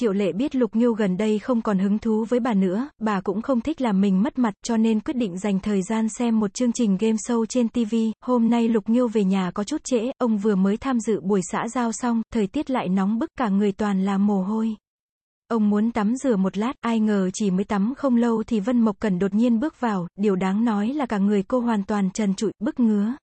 Triệu lệ biết Lục Nghiêu gần đây không còn hứng thú với bà nữa, bà cũng không thích làm mình mất mặt cho nên quyết định dành thời gian xem một chương trình game show trên TV. Hôm nay Lục Nghiêu về nhà có chút trễ, ông vừa mới tham dự buổi xã giao xong, thời tiết lại nóng bức cả người toàn là mồ hôi. Ông muốn tắm rửa một lát, ai ngờ chỉ mới tắm không lâu thì Vân Mộc Cẩn đột nhiên bước vào, điều đáng nói là cả người cô hoàn toàn trần trụi, bức ngứa.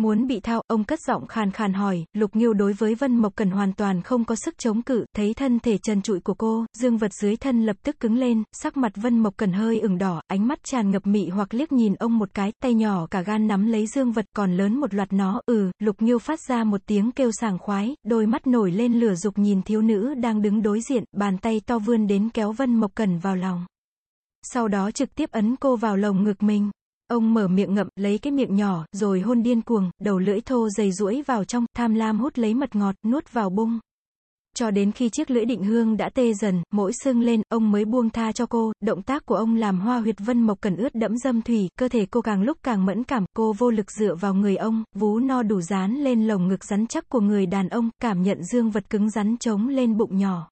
Muốn bị thao, ông cất giọng khàn khàn hỏi, Lục Nghiêu đối với Vân Mộc Cần hoàn toàn không có sức chống cự, thấy thân thể trần trụi của cô, dương vật dưới thân lập tức cứng lên, sắc mặt Vân Mộc Cần hơi ửng đỏ, ánh mắt tràn ngập mị hoặc liếc nhìn ông một cái, tay nhỏ cả gan nắm lấy dương vật còn lớn một loạt nó, ừ, Lục Nghiêu phát ra một tiếng kêu sảng khoái, đôi mắt nổi lên lửa dục nhìn thiếu nữ đang đứng đối diện, bàn tay to vươn đến kéo Vân Mộc Cần vào lòng. Sau đó trực tiếp ấn cô vào lồng ngực mình. Ông mở miệng ngậm, lấy cái miệng nhỏ, rồi hôn điên cuồng, đầu lưỡi thô dày duỗi vào trong, tham lam hút lấy mật ngọt, nuốt vào bung. Cho đến khi chiếc lưỡi định hương đã tê dần, mỗi sưng lên, ông mới buông tha cho cô, động tác của ông làm hoa huyệt vân mộc cần ướt đẫm dâm thủy, cơ thể cô càng lúc càng mẫn cảm, cô vô lực dựa vào người ông, vú no đủ dán lên lồng ngực rắn chắc của người đàn ông, cảm nhận dương vật cứng rắn trống lên bụng nhỏ.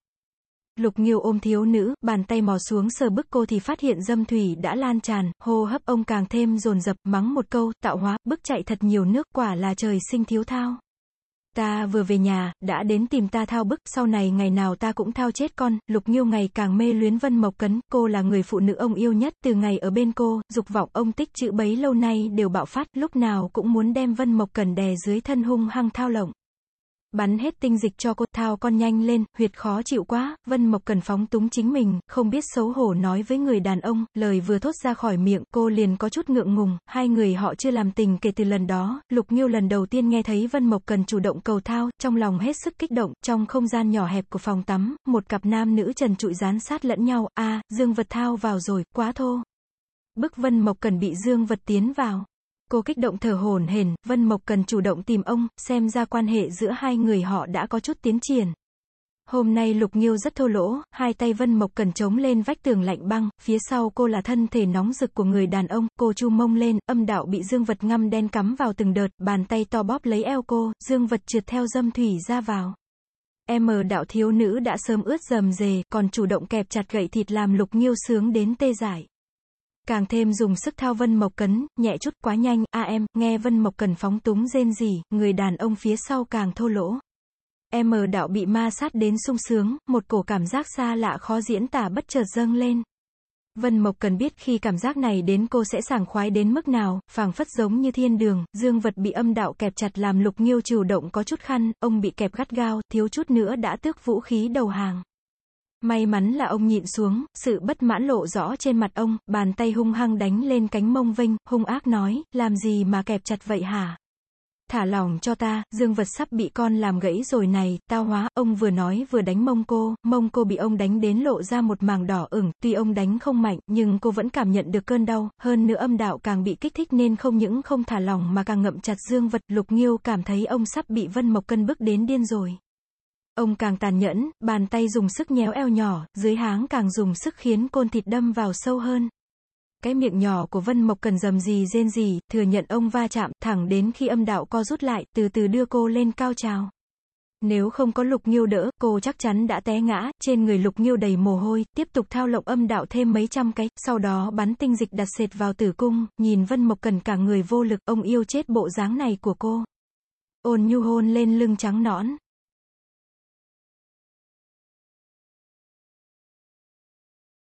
Lục Nghiêu ôm thiếu nữ, bàn tay mò xuống sờ bức cô thì phát hiện dâm thủy đã lan tràn, hô hấp ông càng thêm dồn dập, mắng một câu, tạo hóa, bức chạy thật nhiều nước, quả là trời sinh thiếu thao. Ta vừa về nhà, đã đến tìm ta thao bức, sau này ngày nào ta cũng thao chết con, Lục Nghiêu ngày càng mê luyến Vân Mộc Cấn, cô là người phụ nữ ông yêu nhất, từ ngày ở bên cô, dục vọng ông tích chữ bấy lâu nay đều bạo phát, lúc nào cũng muốn đem Vân Mộc Cẩn đè dưới thân hung hăng thao lộng. Bắn hết tinh dịch cho cô, thao con nhanh lên, huyệt khó chịu quá, Vân Mộc cần phóng túng chính mình, không biết xấu hổ nói với người đàn ông, lời vừa thốt ra khỏi miệng, cô liền có chút ngượng ngùng, hai người họ chưa làm tình kể từ lần đó, Lục Nghiêu lần đầu tiên nghe thấy Vân Mộc cần chủ động cầu thao, trong lòng hết sức kích động, trong không gian nhỏ hẹp của phòng tắm, một cặp nam nữ trần trụi dán sát lẫn nhau, a Dương vật thao vào rồi, quá thô. Bức Vân Mộc cần bị Dương vật tiến vào. Cô kích động thở hổn hển, Vân Mộc cần chủ động tìm ông, xem ra quan hệ giữa hai người họ đã có chút tiến triển. Hôm nay Lục Nghiêu rất thô lỗ, hai tay Vân Mộc cần chống lên vách tường lạnh băng, phía sau cô là thân thể nóng rực của người đàn ông, cô chu mông lên, âm đạo bị dương vật ngâm đen cắm vào từng đợt, bàn tay to bóp lấy eo cô, dương vật trượt theo dâm thủy ra vào. Em đạo thiếu nữ đã sớm ướt dầm dề, còn chủ động kẹp chặt gậy thịt làm Lục Nghiêu sướng đến tê dại. Càng thêm dùng sức thao Vân Mộc Cấn, nhẹ chút quá nhanh, a em, nghe Vân Mộc Cần phóng túng rên rỉ, người đàn ông phía sau càng thô lỗ. Em đạo bị ma sát đến sung sướng, một cổ cảm giác xa lạ khó diễn tả bất chợt dâng lên. Vân Mộc cần biết khi cảm giác này đến cô sẽ sảng khoái đến mức nào, phảng phất giống như thiên đường, dương vật bị âm đạo kẹp chặt làm lục nghiêu chủ động có chút khăn, ông bị kẹp gắt gao, thiếu chút nữa đã tước vũ khí đầu hàng. May mắn là ông nhịn xuống, sự bất mãn lộ rõ trên mặt ông, bàn tay hung hăng đánh lên cánh mông vinh, hung ác nói, làm gì mà kẹp chặt vậy hả? Thả lòng cho ta, dương vật sắp bị con làm gãy rồi này, tao hóa, ông vừa nói vừa đánh mông cô, mông cô bị ông đánh đến lộ ra một màng đỏ ửng, tuy ông đánh không mạnh, nhưng cô vẫn cảm nhận được cơn đau, hơn nữa âm đạo càng bị kích thích nên không những không thả lòng mà càng ngậm chặt dương vật, lục nghiêu cảm thấy ông sắp bị vân mộc cân bức đến điên rồi. Ông càng tàn nhẫn, bàn tay dùng sức nhéo eo nhỏ, dưới háng càng dùng sức khiến côn thịt đâm vào sâu hơn. Cái miệng nhỏ của Vân Mộc cần dầm gì rên gì, thừa nhận ông va chạm, thẳng đến khi âm đạo co rút lại, từ từ đưa cô lên cao trào. Nếu không có lục nghiêu đỡ, cô chắc chắn đã té ngã, trên người lục nghiêu đầy mồ hôi, tiếp tục thao lộng âm đạo thêm mấy trăm cái, sau đó bắn tinh dịch đặt sệt vào tử cung, nhìn Vân Mộc cần cả người vô lực, ông yêu chết bộ dáng này của cô. Ôn nhu hôn lên lưng trắng nõn.